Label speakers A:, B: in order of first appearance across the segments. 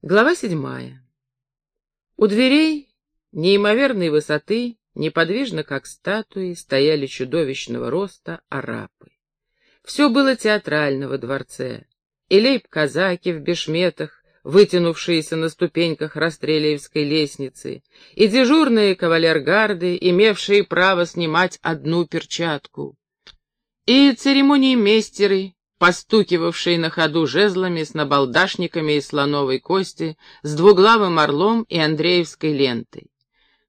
A: Глава седьмая. У дверей неимоверной высоты, неподвижно как статуи, стояли чудовищного роста арапы. Все было театрально во дворце. И лейб-казаки в бешметах, вытянувшиеся на ступеньках Растрелиевской лестницы, и дежурные кавалергарды, имевшие право снимать одну перчатку, и церемонии местеры, постукивавший на ходу жезлами с набалдашниками из слоновой кости, с двуглавым орлом и Андреевской лентой.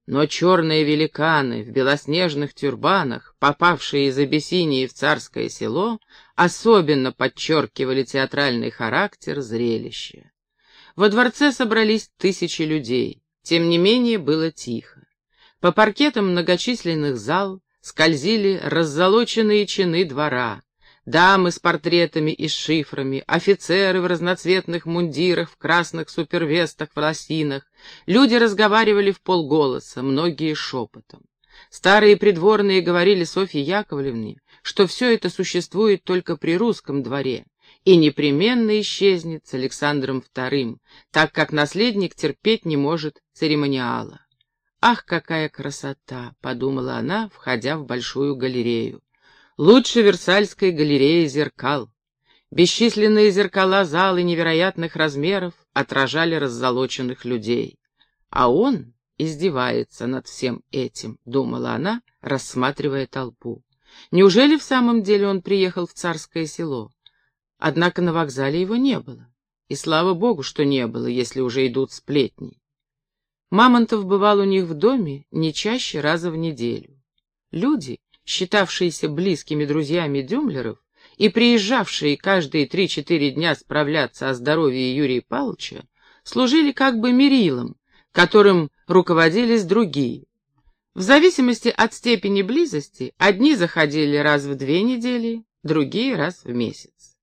A: Но черные великаны в белоснежных тюрбанах, попавшие из Абиссинии в царское село, особенно подчеркивали театральный характер зрелища. Во дворце собрались тысячи людей, тем не менее было тихо. По паркетам многочисленных зал скользили раззолоченные чины двора, Дамы с портретами и шифрами, офицеры в разноцветных мундирах, в красных супервестах, в лосинах. Люди разговаривали в полголоса, многие шепотом. Старые придворные говорили Софье Яковлевне, что все это существует только при русском дворе и непременно исчезнет с Александром II, так как наследник терпеть не может церемониала. «Ах, какая красота!» — подумала она, входя в большую галерею. Лучше Версальской галереи зеркал. Бесчисленные зеркала залы невероятных размеров отражали раззолоченных людей. А он издевается над всем этим, думала она, рассматривая толпу. Неужели в самом деле он приехал в царское село? Однако на вокзале его не было. И слава богу, что не было, если уже идут сплетни. Мамонтов бывал у них в доме не чаще раза в неделю. Люди, считавшиеся близкими друзьями Дюмлеров и приезжавшие каждые три-четыре дня справляться о здоровье Юрия Павловича, служили как бы мерилом, которым руководились другие. В зависимости от степени близости, одни заходили раз в две недели, другие раз в месяц.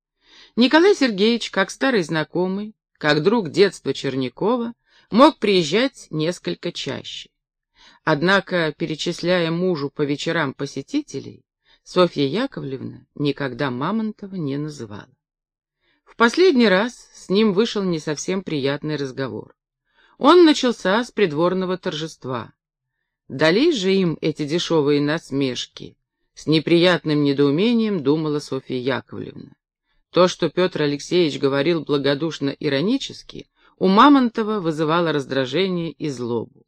A: Николай Сергеевич, как старый знакомый, как друг детства Чернякова, мог приезжать несколько чаще. Однако, перечисляя мужу по вечерам посетителей, Софья Яковлевна никогда Мамонтова не называла. В последний раз с ним вышел не совсем приятный разговор. Он начался с придворного торжества. Дались же им эти дешевые насмешки. С неприятным недоумением думала Софья Яковлевна. То, что Петр Алексеевич говорил благодушно-иронически, у Мамонтова вызывало раздражение и злобу.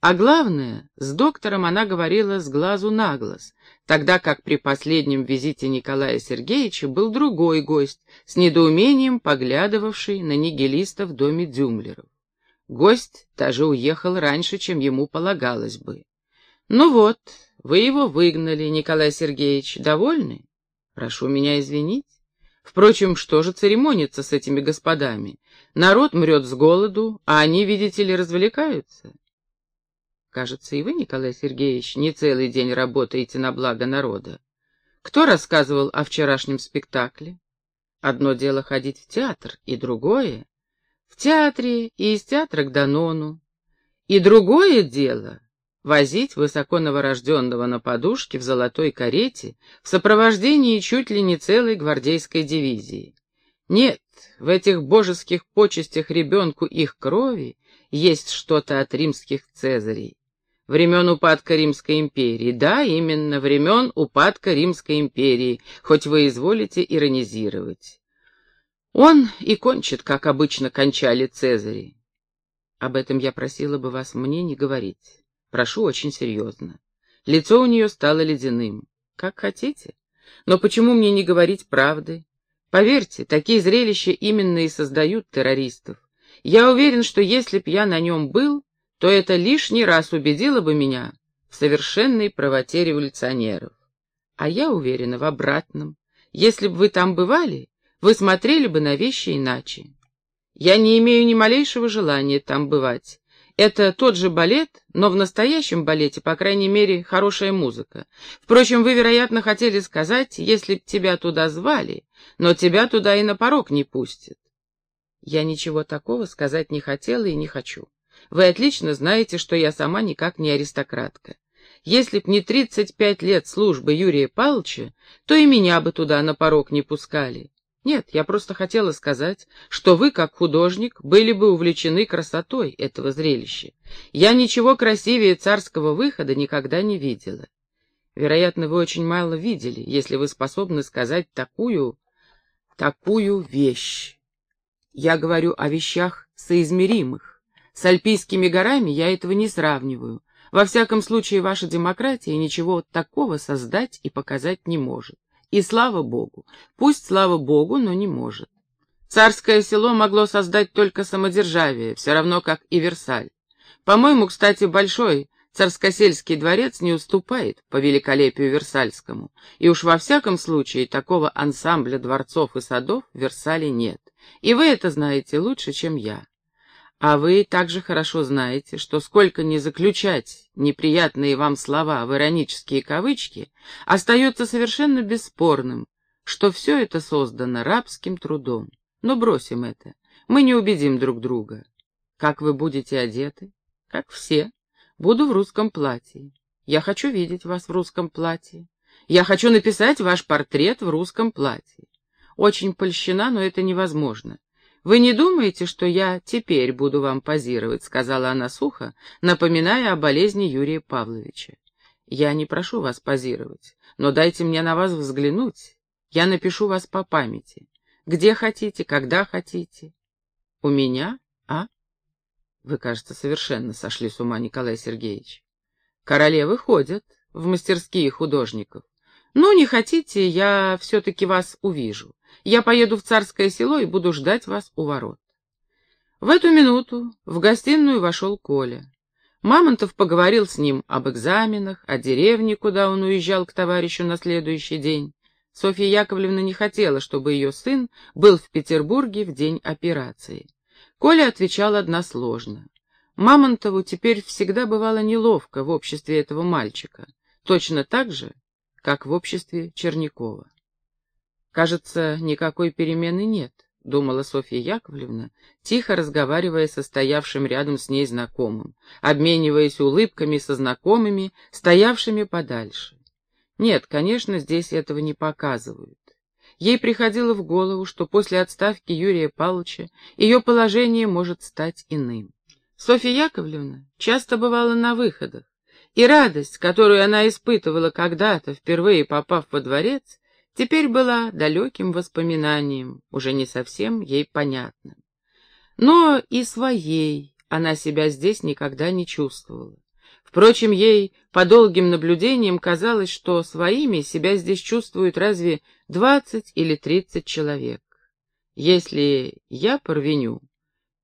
A: А главное, с доктором она говорила с глазу на глаз, тогда как при последнем визите Николая Сергеевича был другой гость, с недоумением поглядывавший на нигилиста в доме Дюмлеров. Гость даже уехал раньше, чем ему полагалось бы. «Ну вот, вы его выгнали, Николай Сергеевич. Довольны? Прошу меня извинить. Впрочем, что же церемониться с этими господами? Народ мрет с голоду, а они, видите ли, развлекаются. Кажется, и вы, Николай Сергеевич, не целый день работаете на благо народа. Кто рассказывал о вчерашнем спектакле? Одно дело ходить в театр, и другое — в театре и из театра к Данону. И другое дело — возить высоко новорожденного на подушке в золотой карете в сопровождении чуть ли не целой гвардейской дивизии. Нет, в этих божеских почестях ребенку их крови есть что-то от римских цезарей времен упадка Римской империи. Да, именно, времен упадка Римской империи, хоть вы изволите иронизировать. Он и кончит, как обычно кончали Цезари. Об этом я просила бы вас мне не говорить. Прошу очень серьезно. Лицо у нее стало ледяным. Как хотите. Но почему мне не говорить правды? Поверьте, такие зрелища именно и создают террористов. Я уверен, что если б я на нем был, то это лишний раз убедило бы меня в совершенной правоте революционеров. А я уверена в обратном. Если бы вы там бывали, вы смотрели бы на вещи иначе. Я не имею ни малейшего желания там бывать. Это тот же балет, но в настоящем балете, по крайней мере, хорошая музыка. Впрочем, вы, вероятно, хотели сказать, если б тебя туда звали, но тебя туда и на порог не пустят. Я ничего такого сказать не хотела и не хочу. Вы отлично знаете, что я сама никак не аристократка. Если б не тридцать пять лет службы Юрия Павловича, то и меня бы туда на порог не пускали. Нет, я просто хотела сказать, что вы, как художник, были бы увлечены красотой этого зрелища. Я ничего красивее царского выхода никогда не видела. Вероятно, вы очень мало видели, если вы способны сказать такую, такую вещь. Я говорю о вещах соизмеримых. С Альпийскими горами я этого не сравниваю. Во всяком случае, ваша демократия ничего такого создать и показать не может. И слава богу. Пусть слава богу, но не может. Царское село могло создать только самодержавие, все равно как и Версаль. По-моему, кстати, большой царскосельский дворец не уступает по великолепию Версальскому, и уж во всяком случае такого ансамбля дворцов и садов в Версале нет. И вы это знаете лучше, чем я. А вы также хорошо знаете, что сколько ни заключать неприятные вам слова в иронические кавычки, остается совершенно бесспорным, что все это создано рабским трудом. Но бросим это, мы не убедим друг друга. Как вы будете одеты? Как все. Буду в русском платье. Я хочу видеть вас в русском платье. Я хочу написать ваш портрет в русском платье. Очень польщена, но это невозможно. «Вы не думаете, что я теперь буду вам позировать?» — сказала она сухо, напоминая о болезни Юрия Павловича. «Я не прошу вас позировать, но дайте мне на вас взглянуть. Я напишу вас по памяти. Где хотите, когда хотите». «У меня? А?» «Вы, кажется, совершенно сошли с ума, Николай Сергеевич. Королевы ходят в мастерские художников. Ну, не хотите, я все-таки вас увижу. Я поеду в царское село и буду ждать вас у ворот. В эту минуту в гостиную вошел Коля. Мамонтов поговорил с ним об экзаменах, о деревне, куда он уезжал к товарищу на следующий день. Софья Яковлевна не хотела, чтобы ее сын был в Петербурге в день операции. Коля отвечал односложно. Мамонтову теперь всегда бывало неловко в обществе этого мальчика, точно так же, как в обществе Чернякова. Кажется, никакой перемены нет, думала Софья Яковлевна, тихо разговаривая со стоявшим рядом с ней знакомым, обмениваясь улыбками со знакомыми, стоявшими подальше. Нет, конечно, здесь этого не показывают. Ей приходило в голову, что после отставки Юрия Павловича ее положение может стать иным. Софья Яковлевна часто бывала на выходах, и радость, которую она испытывала когда-то, впервые попав во дворец, теперь была далеким воспоминанием, уже не совсем ей понятным. Но и своей она себя здесь никогда не чувствовала. Впрочем, ей по долгим наблюдениям казалось, что своими себя здесь чувствуют разве двадцать или тридцать человек. Если я порвеню,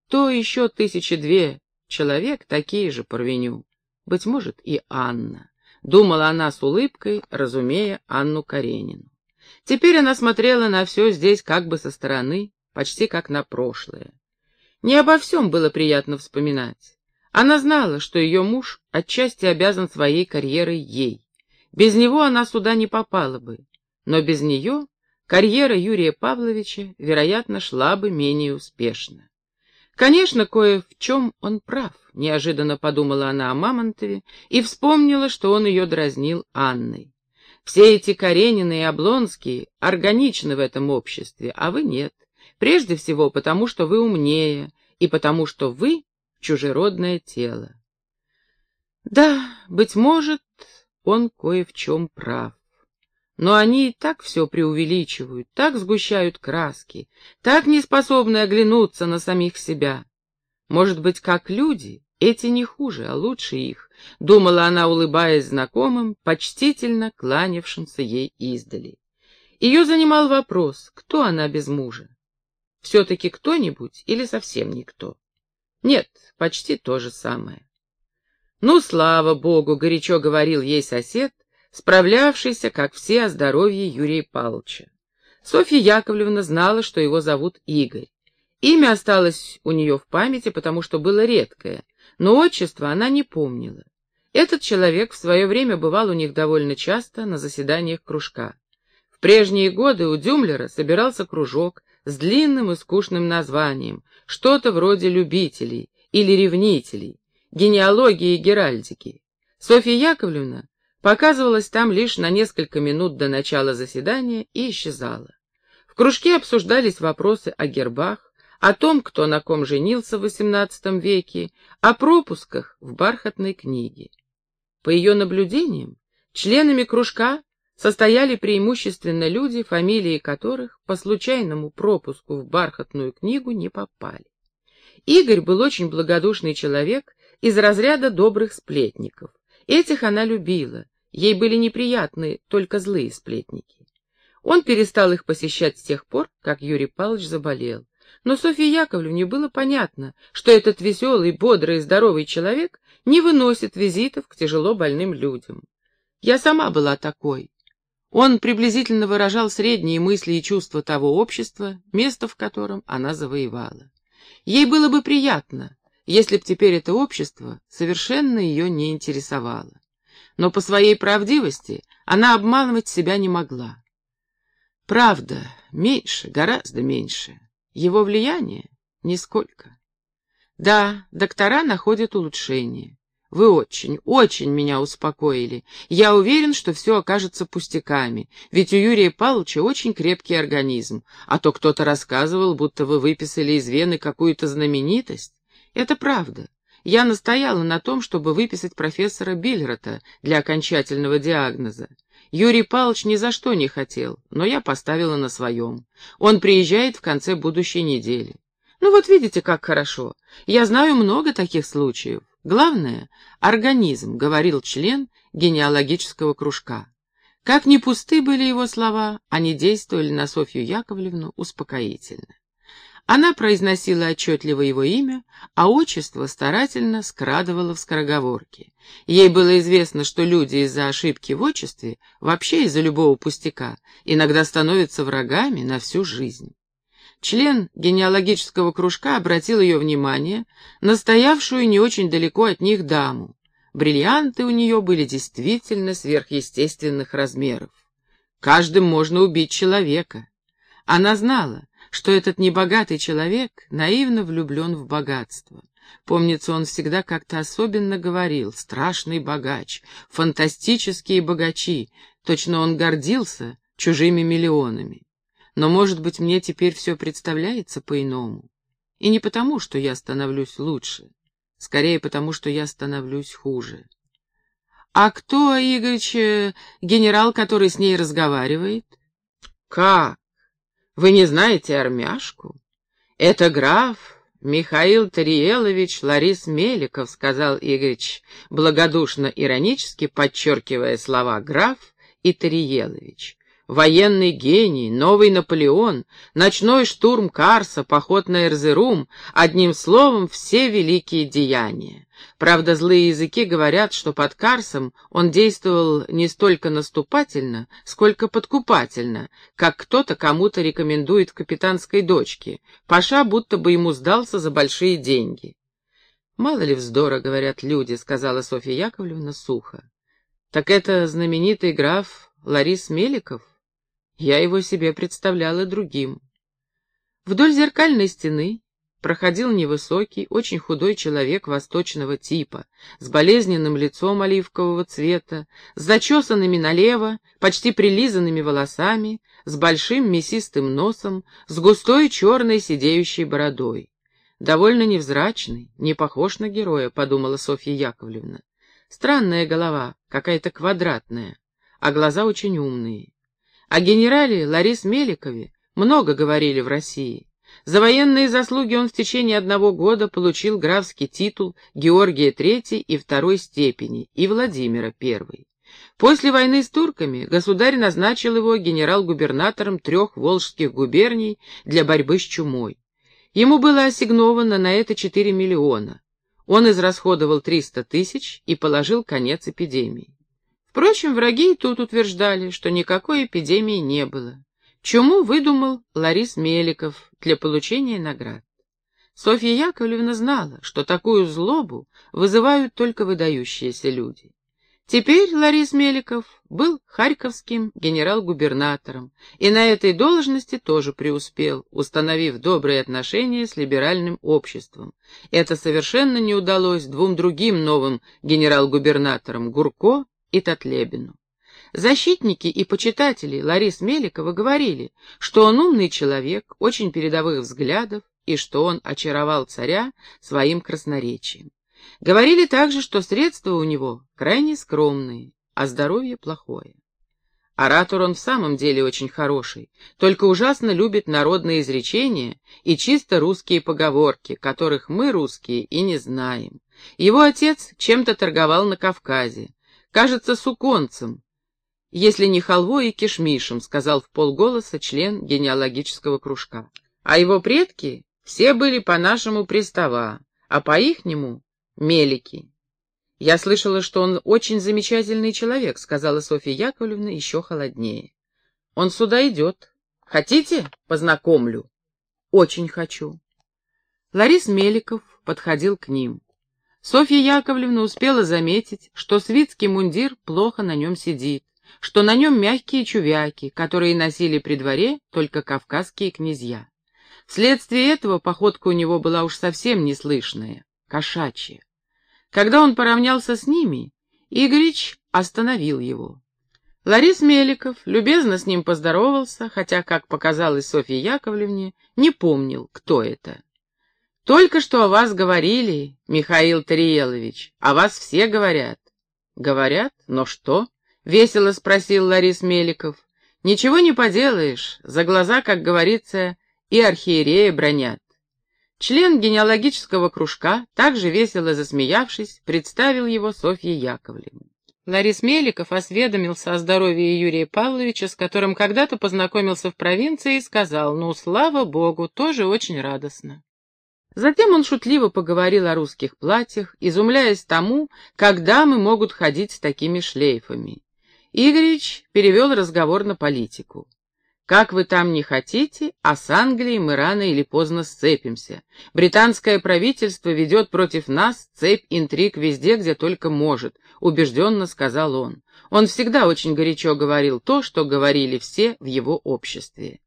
A: то еще тысячи две человек такие же порвеню. Быть может, и Анна. Думала она с улыбкой, разумея Анну Каренину. Теперь она смотрела на все здесь как бы со стороны, почти как на прошлое. Не обо всем было приятно вспоминать. Она знала, что ее муж отчасти обязан своей карьерой ей. Без него она сюда не попала бы, но без нее карьера Юрия Павловича, вероятно, шла бы менее успешно. Конечно, кое в чем он прав, неожиданно подумала она о Мамонтове и вспомнила, что он ее дразнил Анной. Все эти Каренины и Облонские органичны в этом обществе, а вы нет. Прежде всего потому, что вы умнее, и потому, что вы — чужеродное тело. Да, быть может, он кое в чем прав. Но они и так все преувеличивают, так сгущают краски, так не способны оглянуться на самих себя. Может быть, как люди, эти не хуже, а лучше их. — думала она, улыбаясь знакомым, почтительно кланявшимся ей издали. Ее занимал вопрос, кто она без мужа? Все-таки кто-нибудь или совсем никто? Нет, почти то же самое. Ну, слава богу, горячо говорил ей сосед, справлявшийся, как все, о здоровье Юрия Павловича. Софья Яковлевна знала, что его зовут Игорь. Имя осталось у нее в памяти, потому что было редкое — но отчество она не помнила. Этот человек в свое время бывал у них довольно часто на заседаниях кружка. В прежние годы у Дюмлера собирался кружок с длинным и скучным названием, что-то вроде «любителей» или «ревнителей», генеалогии и геральдики. Софья Яковлевна показывалась там лишь на несколько минут до начала заседания и исчезала. кружке обсуждались вопросы о гербах, о том, кто на ком женился в XVIII веке, о пропусках в бархатной книге. По ее наблюдениям, членами кружка состояли преимущественно люди, фамилии которых по случайному пропуску в бархатную книгу не попали. Игорь был очень благодушный человек из разряда добрых сплетников. Этих она любила, ей были неприятны только злые сплетники. Он перестал их посещать с тех пор, как Юрий Павлович заболел. Но Софье Яковлевне было понятно, что этот веселый, бодрый и здоровый человек не выносит визитов к тяжело больным людям. Я сама была такой, он приблизительно выражал средние мысли и чувства того общества, место в котором она завоевала. Ей было бы приятно, если б теперь это общество совершенно ее не интересовало. Но по своей правдивости она обманывать себя не могла. Правда, меньше, гораздо меньше. Его влияние — нисколько. Да, доктора находят улучшение. Вы очень, очень меня успокоили. Я уверен, что все окажется пустяками, ведь у Юрия Павловича очень крепкий организм, а то кто-то рассказывал, будто вы выписали из вены какую-то знаменитость. Это правда. Я настояла на том, чтобы выписать профессора Биллерота для окончательного диагноза. Юрий Павлович ни за что не хотел, но я поставила на своем. Он приезжает в конце будущей недели. Ну вот видите, как хорошо. Я знаю много таких случаев. Главное — организм, говорил член генеалогического кружка. Как ни пусты были его слова, они действовали на Софью Яковлевну успокоительно. Она произносила отчетливо его имя, а отчество старательно скрадывала в скороговорке. Ей было известно, что люди из-за ошибки в отчестве, вообще из-за любого пустяка, иногда становятся врагами на всю жизнь. Член генеалогического кружка обратил ее внимание на стоявшую не очень далеко от них даму. Бриллианты у нее были действительно сверхъестественных размеров. Каждым можно убить человека. Она знала, что этот небогатый человек наивно влюблен в богатство. Помнится, он всегда как-то особенно говорил «страшный богач», «фантастические богачи», точно он гордился чужими миллионами. Но, может быть, мне теперь все представляется по-иному. И не потому, что я становлюсь лучше, скорее потому, что я становлюсь хуже. А кто, Игорь, э, генерал, который с ней разговаривает? Как? Вы не знаете армяшку? Это граф Михаил Тариелович Ларис Меликов, сказал Игорь, благодушно-иронически подчеркивая слова граф и Тариелович военный гений, новый Наполеон, ночной штурм Карса, поход на Эрзерум, одним словом, все великие деяния. Правда, злые языки говорят, что под Карсом он действовал не столько наступательно, сколько подкупательно, как кто-то кому-то рекомендует капитанской дочке. Паша будто бы ему сдался за большие деньги. «Мало ли вздора, — говорят люди, — сказала Софья Яковлевна сухо. Так это знаменитый граф Ларис Меликов?» Я его себе представляла другим. Вдоль зеркальной стены проходил невысокий, очень худой человек восточного типа, с болезненным лицом оливкового цвета, с зачесанными налево, почти прилизанными волосами, с большим мясистым носом, с густой черной сидеющей бородой. Довольно невзрачный, не похож на героя, подумала Софья Яковлевна. Странная голова, какая-то квадратная, а глаза очень умные. О генерале Ларис Меликове много говорили в России. За военные заслуги он в течение одного года получил графский титул Георгия III и второй степени и Владимира I. После войны с турками государь назначил его генерал-губернатором трех волжских губерний для борьбы с чумой. Ему было ассигновано на это 4 миллиона. Он израсходовал 300 тысяч и положил конец эпидемии. Впрочем, враги и тут утверждали, что никакой эпидемии не было. Чему выдумал Ларис Меликов для получения наград. Софья Яковлевна знала, что такую злобу вызывают только выдающиеся люди. Теперь Ларис Меликов был харьковским генерал-губернатором и на этой должности тоже преуспел, установив добрые отношения с либеральным обществом. Это совершенно не удалось двум другим новым генерал-губернаторам Гурко и Татлебину. Защитники и почитатели Ларис Меликова говорили, что он умный человек, очень передовых взглядов, и что он очаровал царя своим красноречием. Говорили также, что средства у него крайне скромные, а здоровье плохое. Оратор он в самом деле очень хороший, только ужасно любит народные изречения и чисто русские поговорки, которых мы, русские, и не знаем. Его отец чем-то торговал на Кавказе, кажется, суконцем, если не халвой и кишмишем, сказал в полголоса член генеалогического кружка. А его предки все были по-нашему пристава, а по-ихнему — мелики. «Я слышала, что он очень замечательный человек», — сказала Софья Яковлевна еще холоднее. «Он сюда идет. Хотите, познакомлю?» «Очень хочу». Ларис Меликов подходил к ним. Софья Яковлевна успела заметить, что свитский мундир плохо на нем сидит, что на нем мягкие чувяки, которые носили при дворе только кавказские князья. Вследствие этого походка у него была уж совсем неслышная, кошачья. Когда он поравнялся с ними, Игорич остановил его. Ларис Меликов любезно с ним поздоровался, хотя, как показалось Софье Яковлевне, не помнил, кто это. Только что о вас говорили, Михаил Тариелович, о вас все говорят. Говорят? Но что? Весело спросил Ларис Меликов. Ничего не поделаешь, за глаза, как говорится, и архиерея бронят. Член генеалогического кружка, также весело засмеявшись, представил его Софье Яковлевне. Ларис Меликов осведомился о здоровье Юрия Павловича, с которым когда-то познакомился в провинции, и сказал, ну, слава богу, тоже очень радостно. Затем он шутливо поговорил о русских платьях, изумляясь тому, когда мы могут ходить с такими шлейфами. Игорич перевел разговор на политику. Как вы там не хотите, а с Англией мы рано или поздно сцепимся. Британское правительство ведет против нас цепь интриг везде, где только может, убежденно сказал он. Он всегда очень горячо говорил то, что говорили все в его обществе.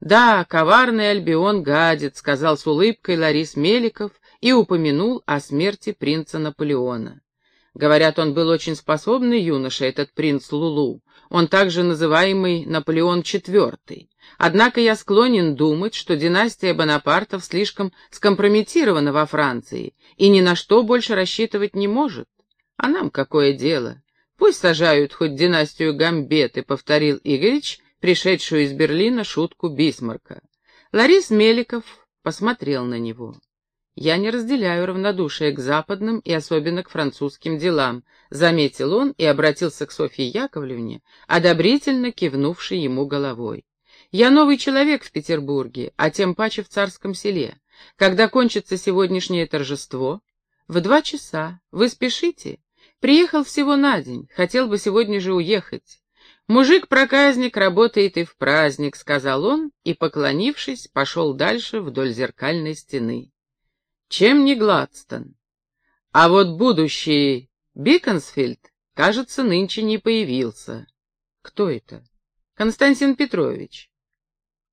A: «Да, коварный Альбион гадит», — сказал с улыбкой Ларис Меликов и упомянул о смерти принца Наполеона. Говорят, он был очень способный юноша, этот принц Лулу. Он также называемый Наполеон IV. Однако я склонен думать, что династия Бонапартов слишком скомпрометирована во Франции и ни на что больше рассчитывать не может. А нам какое дело? Пусть сажают хоть династию Гамбеты, повторил Игорич, пришедшую из Берлина шутку Бисмарка. Ларис Меликов посмотрел на него. «Я не разделяю равнодушие к западным и особенно к французским делам», заметил он и обратился к Софье Яковлевне, одобрительно кивнувшей ему головой. «Я новый человек в Петербурге, а тем паче в Царском селе. Когда кончится сегодняшнее торжество?» «В два часа. Вы спешите?» «Приехал всего на день, хотел бы сегодня же уехать. «Мужик-проказник работает и в праздник», — сказал он, и, поклонившись, пошел дальше вдоль зеркальной стены. Чем не Гладстон? А вот будущий Биконсфильд, кажется, нынче не появился. Кто это? Константин Петрович.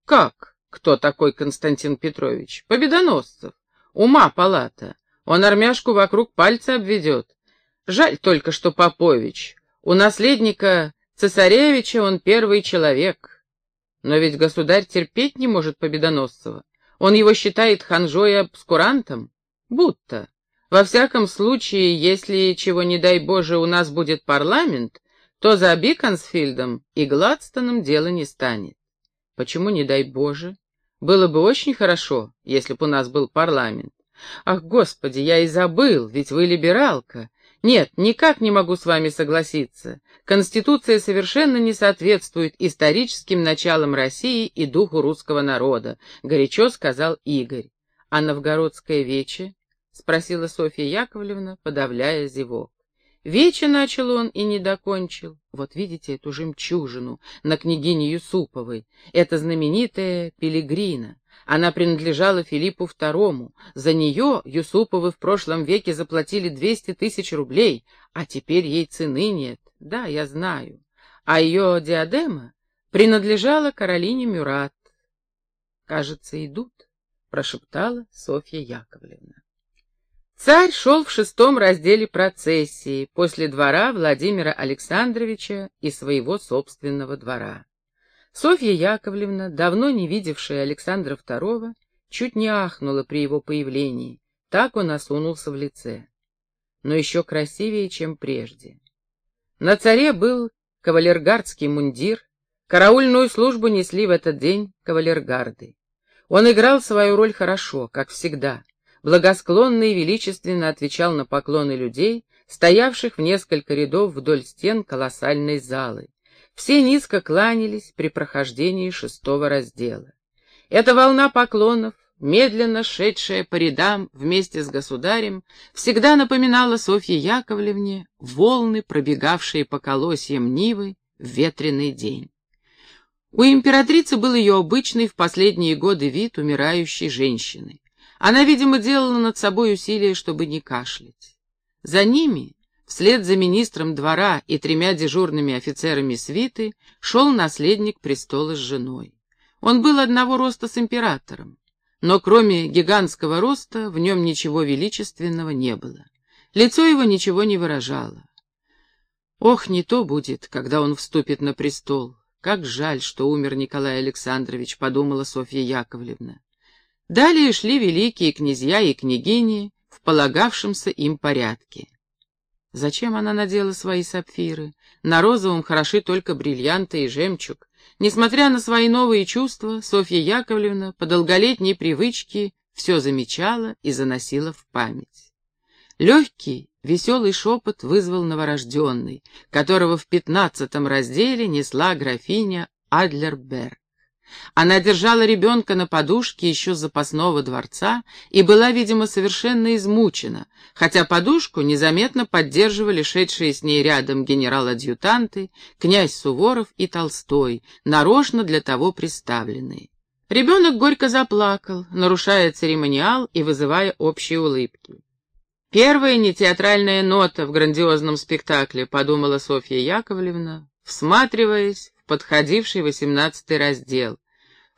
A: Как? Кто такой Константин Петрович? Победоносцев. Ума палата. Он армяшку вокруг пальца обведет. Жаль только, что Попович. У наследника Цесаревича он первый человек. Но ведь государь терпеть не может Победоносцева. Он его считает ханжой обскурантом? Будто. Во всяком случае, если, чего не дай Боже, у нас будет парламент, то за Биконсфильдом и Гладстоном дело не станет. Почему не дай Боже? Было бы очень хорошо, если бы у нас был парламент. Ах, Господи, я и забыл, ведь вы либералка. Нет, никак не могу с вами согласиться. Конституция совершенно не соответствует историческим началам России и духу русского народа, горячо сказал Игорь. А новгородское вече? спросила Софья Яковлевна, подавляя зевок. Вече начал он и не докончил. Вот видите эту жемчужину на княгине Юсуповой. Это знаменитая Пилигрина. Она принадлежала Филиппу II. За нее Юсуповы в прошлом веке заплатили 200 тысяч рублей, а теперь ей цены нет. Да, я знаю. А ее диадема принадлежала Каролине Мюрат. «Кажется, идут», — прошептала Софья Яковлевна. Царь шел в шестом разделе процессии после двора Владимира Александровича и своего собственного двора. Софья Яковлевна, давно не видевшая Александра II, чуть не ахнула при его появлении, так он осунулся в лице. Но еще красивее, чем прежде. На царе был кавалергардский мундир, караульную службу несли в этот день кавалергарды. Он играл свою роль хорошо, как всегда, благосклонно и величественно отвечал на поклоны людей, стоявших в несколько рядов вдоль стен колоссальной залы. Все низко кланялись при прохождении шестого раздела. Эта волна поклонов, медленно шедшая по рядам вместе с государем, всегда напоминала Софье Яковлевне волны, пробегавшие по колосьям Нивы в ветреный день. У императрицы был ее обычный в последние годы вид умирающей женщины. Она, видимо, делала над собой усилия, чтобы не кашлять. За ними, вслед за министром двора и тремя дежурными офицерами свиты, шел наследник престола с женой. Он был одного роста с императором, но кроме гигантского роста в нем ничего величественного не было. Лицо его ничего не выражало. Ох, не то будет, когда он вступит на престол. Как жаль, что умер Николай Александрович, подумала Софья Яковлевна. Далее шли великие князья и княгини в полагавшемся им порядке. Зачем она надела свои сапфиры? На розовом хороши только бриллианты и жемчуг. Несмотря на свои новые чувства, Софья Яковлевна по долголетней привычке все замечала и заносила в память. Легкий, веселый шепот вызвал новорожденный, которого в пятнадцатом разделе несла графиня Адлерберг. Она держала ребенка на подушке еще запасного дворца и была, видимо, совершенно измучена, хотя подушку незаметно поддерживали шедшие с ней рядом генерал-адъютанты, князь Суворов и Толстой, нарочно для того приставленные. Ребенок горько заплакал, нарушая церемониал и вызывая общие улыбки. «Первая нетеатральная нота в грандиозном спектакле», — подумала Софья Яковлевна, всматриваясь в подходивший восемнадцатый раздел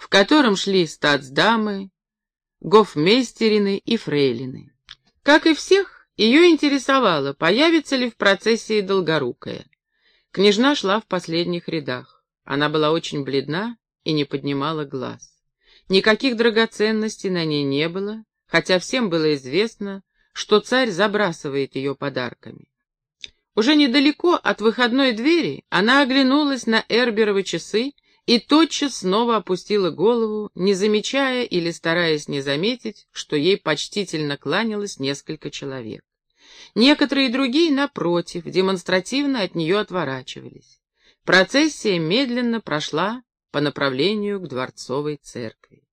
A: в котором шли статсдамы, гофмейстерины и фрейлины. Как и всех, ее интересовало, появится ли в процессии Долгорукая. Княжна шла в последних рядах. Она была очень бледна и не поднимала глаз. Никаких драгоценностей на ней не было, хотя всем было известно, что царь забрасывает ее подарками. Уже недалеко от выходной двери она оглянулась на Эрберовы часы и тотчас снова опустила голову, не замечая или стараясь не заметить, что ей почтительно кланялось несколько человек. Некоторые другие, напротив, демонстративно от нее отворачивались. Процессия медленно прошла по направлению к Дворцовой церкви.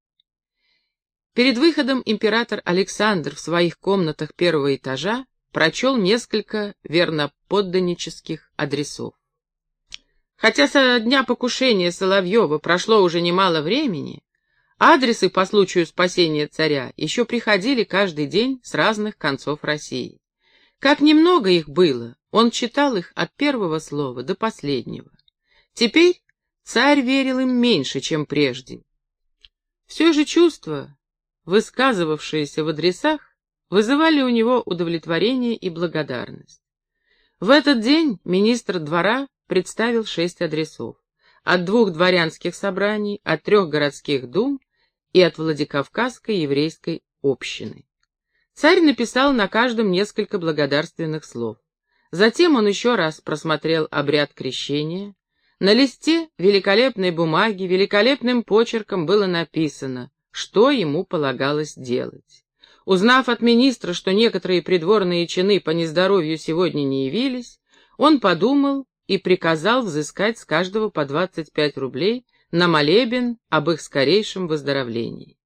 A: Перед выходом император Александр в своих комнатах первого этажа прочел несколько верноподданнических адресов. Хотя со дня покушения Соловьева прошло уже немало времени, адресы по случаю спасения царя еще приходили каждый день с разных концов России. Как немного их было, он читал их от первого слова до последнего. Теперь царь верил им меньше, чем прежде. Все же чувства, высказывавшиеся в адресах, вызывали у него удовлетворение и благодарность. В этот день министр двора представил шесть адресов. От двух дворянских собраний, от трех городских дум и от Владикавказской еврейской общины. Царь написал на каждом несколько благодарственных слов. Затем он еще раз просмотрел обряд крещения. На листе великолепной бумаги великолепным почерком было написано, что ему полагалось делать. Узнав от министра, что некоторые придворные чины по нездоровью сегодня не явились, он подумал и приказал взыскать с каждого по 25 рублей на молебен об их скорейшем выздоровлении.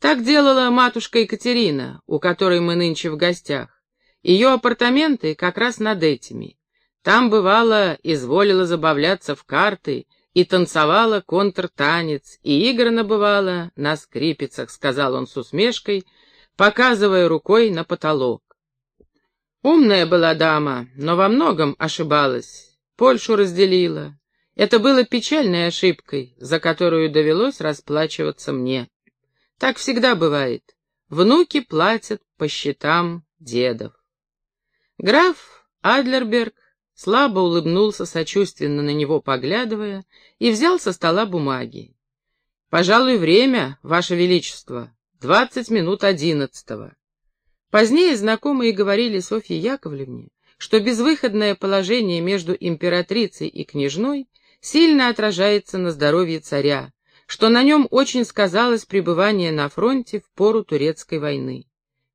A: Так делала матушка Екатерина, у которой мы нынче в гостях. Ее апартаменты как раз над этими. Там, бывало, изволила забавляться в карты и танцевала контртанец, и играна бывала на скрипицах, сказал он с усмешкой, показывая рукой на потолок. Умная была дама, но во многом ошибалась. Польшу разделила. Это было печальной ошибкой, за которую довелось расплачиваться мне. Так всегда бывает. Внуки платят по счетам дедов. Граф Адлерберг слабо улыбнулся, сочувственно на него поглядывая, и взял со стола бумаги. «Пожалуй, время, Ваше Величество, двадцать минут одиннадцатого». Позднее знакомые говорили Софье Яковлевне, что безвыходное положение между императрицей и княжной сильно отражается на здоровье царя, что на нем очень сказалось пребывание на фронте в пору турецкой войны.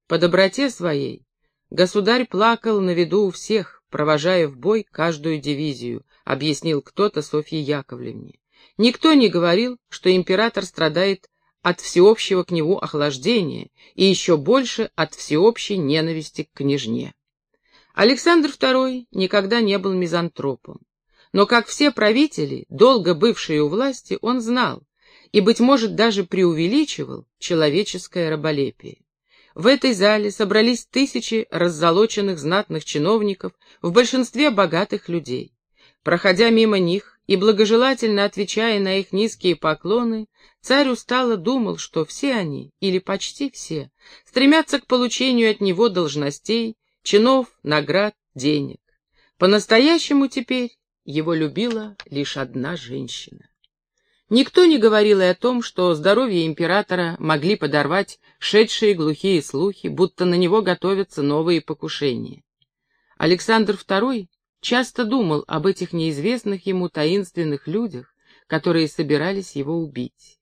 A: По доброте своей государь плакал на виду у всех, провожая в бой каждую дивизию, объяснил кто-то Софье Яковлевне. Никто не говорил, что император страдает от всеобщего к нему охлаждения и еще больше от всеобщей ненависти к княжне. Александр II никогда не был мизантропом. Но, как все правители, долго бывшие у власти, он знал и, быть может, даже преувеличивал человеческое раболепие. В этой зале собрались тысячи раззолоченных знатных чиновников, в большинстве богатых людей. Проходя мимо них и благожелательно отвечая на их низкие поклоны, царь устало думал, что все они, или почти все, стремятся к получению от него должностей, чинов, наград, денег. По-настоящему теперь его любила лишь одна женщина. Никто не говорил и о том, что здоровье императора могли подорвать шедшие глухие слухи, будто на него готовятся новые покушения. Александр II часто думал об этих неизвестных ему таинственных людях, которые собирались его убить.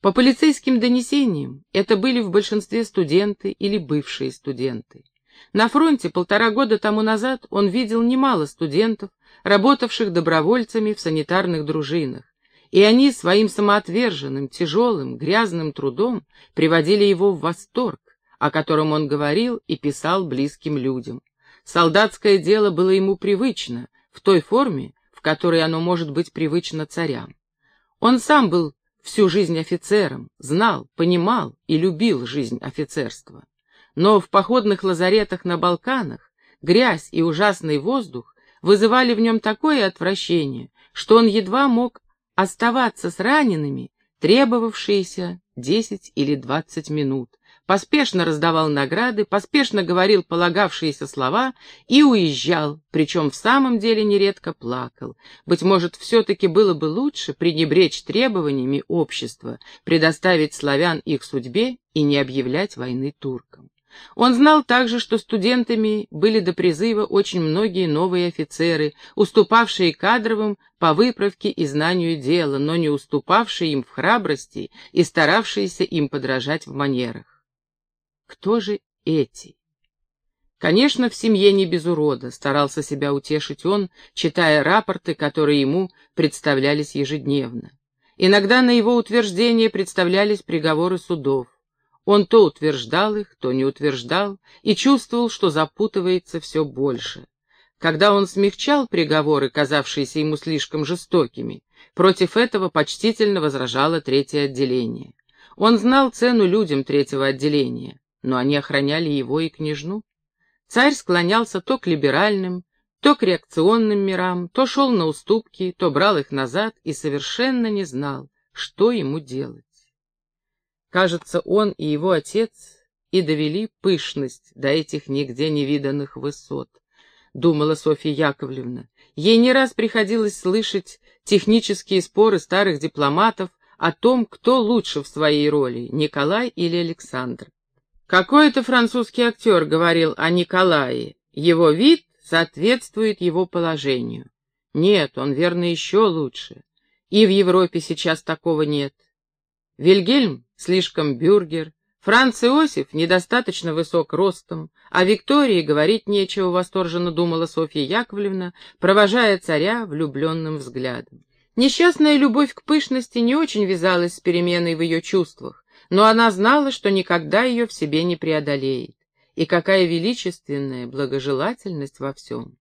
A: По полицейским донесениям, это были в большинстве студенты или бывшие студенты. На фронте полтора года тому назад он видел немало студентов, работавших добровольцами в санитарных дружинах, и они своим самоотверженным, тяжелым, грязным трудом приводили его в восторг, о котором он говорил и писал близким людям. Солдатское дело было ему привычно, в той форме, в которой оно может быть привычно царям. Он сам был всю жизнь офицером, знал, понимал и любил жизнь офицерства но в походных лазаретах на Балканах грязь и ужасный воздух вызывали в нем такое отвращение, что он едва мог оставаться с ранеными, требовавшиеся десять или двадцать минут, поспешно раздавал награды, поспешно говорил полагавшиеся слова и уезжал, причем в самом деле нередко плакал. Быть может, все-таки было бы лучше пренебречь требованиями общества, предоставить славян их судьбе и не объявлять войны туркам. Он знал также, что студентами были до призыва очень многие новые офицеры, уступавшие кадровым по выправке и знанию дела, но не уступавшие им в храбрости и старавшиеся им подражать в манерах. Кто же эти? Конечно, в семье не без урода, старался себя утешить он, читая рапорты, которые ему представлялись ежедневно. Иногда на его утверждение представлялись приговоры судов. Он то утверждал их, то не утверждал, и чувствовал, что запутывается все больше. Когда он смягчал приговоры, казавшиеся ему слишком жестокими, против этого почтительно возражало третье отделение. Он знал цену людям третьего отделения, но они охраняли его и княжну. Царь склонялся то к либеральным, то к реакционным мирам, то шел на уступки, то брал их назад и совершенно не знал, что ему делать. Кажется, он и его отец и довели пышность до этих нигде не виданных высот, думала Софья Яковлевна. Ей не раз приходилось слышать технические споры старых дипломатов о том, кто лучше в своей роли, Николай или Александр. Какой-то французский актер говорил о Николае. Его вид соответствует его положению. Нет, он, верно, еще лучше. И в Европе сейчас такого нет. Вильгельм слишком бюргер, Франц Иосиф недостаточно высок ростом, а Виктории говорить нечего, восторженно думала Софья Яковлевна, провожая царя влюбленным взглядом. Несчастная любовь к пышности не очень вязалась с переменой в ее чувствах, но она знала, что никогда ее в себе не преодолеет. И какая величественная благожелательность во всем.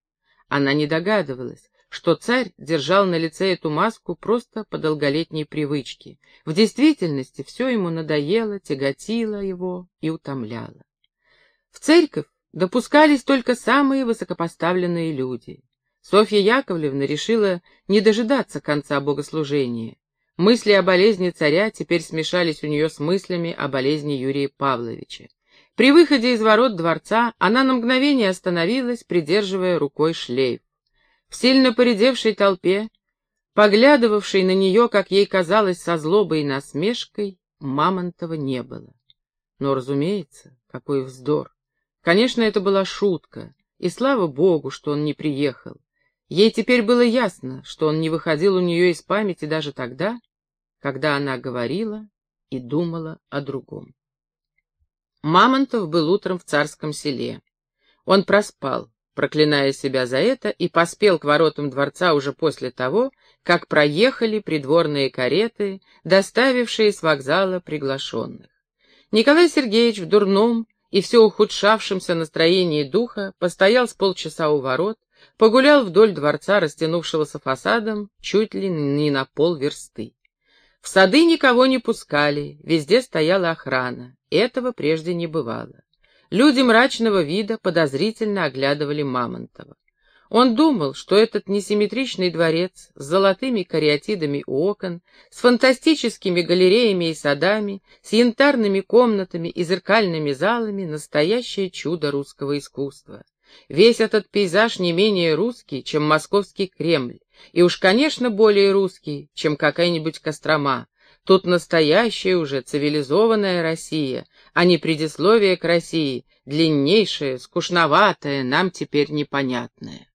A: Она не догадывалась, что царь держал на лице эту маску просто по долголетней привычке. В действительности все ему надоело, тяготило его и утомляло. В церковь допускались только самые высокопоставленные люди. Софья Яковлевна решила не дожидаться конца богослужения. Мысли о болезни царя теперь смешались у нее с мыслями о болезни Юрия Павловича. При выходе из ворот дворца она на мгновение остановилась, придерживая рукой шлейф. В сильно поредевшей толпе, поглядывавшей на нее, как ей казалось, со злобой и насмешкой, Мамонтова не было. Но, разумеется, какой вздор. Конечно, это была шутка, и слава богу, что он не приехал. Ей теперь было ясно, что он не выходил у нее из памяти даже тогда, когда она говорила и думала о другом. Мамонтов был утром в царском селе. Он проспал, проклиная себя за это, и поспел к воротам дворца уже после того, как проехали придворные кареты, доставившие с вокзала приглашенных. Николай Сергеевич в дурном и все ухудшавшемся настроении духа постоял с полчаса у ворот, погулял вдоль дворца, растянувшегося фасадом, чуть ли не на пол версты. В сады никого не пускали, везде стояла охрана. Этого прежде не бывало. Люди мрачного вида подозрительно оглядывали Мамонтова. Он думал, что этот несимметричный дворец с золотыми кариатидами у окон, с фантастическими галереями и садами, с янтарными комнатами и зеркальными залами — настоящее чудо русского искусства. Весь этот пейзаж не менее русский, чем московский Кремль, и уж, конечно, более русский, чем какая-нибудь Кострома. Тут настоящая уже цивилизованная Россия, а не предисловие к России, длиннейшее, скучноватое, нам теперь непонятное.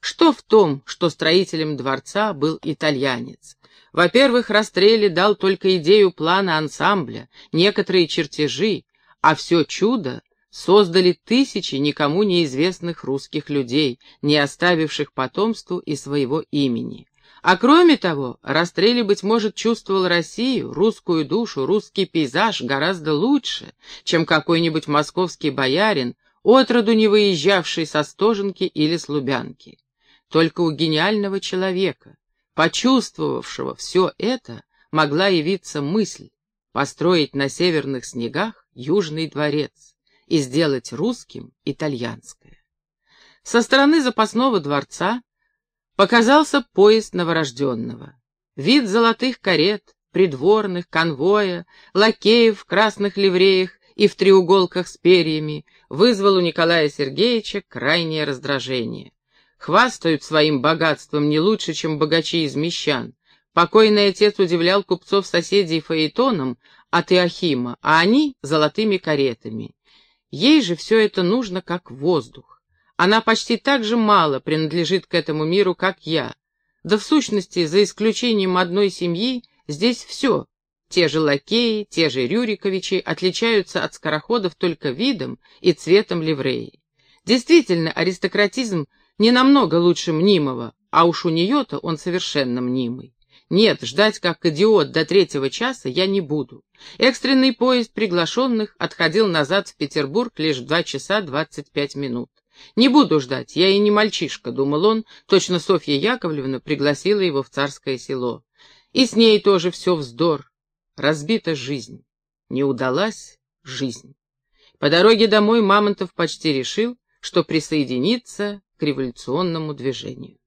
A: Что в том, что строителем дворца был итальянец? Во-первых, Растрелли дал только идею плана ансамбля, некоторые чертежи, а все чудо создали тысячи никому неизвестных русских людей, не оставивших потомству и своего имени. А кроме того, Растрелли, быть может, чувствовал Россию, русскую душу, русский пейзаж гораздо лучше, чем какой-нибудь московский боярин, отроду не выезжавший со Стоженки или с Лубянки. Только у гениального человека, почувствовавшего все это, могла явиться мысль построить на северных снегах южный дворец и сделать русским итальянское. Со стороны запасного дворца показался поезд новорожденного. Вид золотых карет, придворных, конвоя, лакеев в красных ливреях и в треуголках с перьями вызвал у Николая Сергеевича крайнее раздражение. Хвастают своим богатством не лучше, чем богачи из мещан. Покойный отец удивлял купцов-соседей фаэтоном от Иохима, а они — золотыми каретами. Ей же все это нужно как воздух. Она почти так же мало принадлежит к этому миру, как я. Да в сущности, за исключением одной семьи, здесь все. Те же лакеи, те же Рюриковичи отличаются от скороходов только видом и цветом ливреи. Действительно, аристократизм не намного лучше мнимого, а уж у нее-то он совершенно мнимый. Нет, ждать как идиот до третьего часа я не буду. Экстренный поезд приглашенных отходил назад в Петербург лишь в два часа двадцать пять минут. «Не буду ждать, я и не мальчишка», — думал он, точно Софья Яковлевна пригласила его в царское село. И с ней тоже все вздор. Разбита жизнь. Не удалась жизнь. По дороге домой Мамонтов почти решил, что присоединится к революционному движению.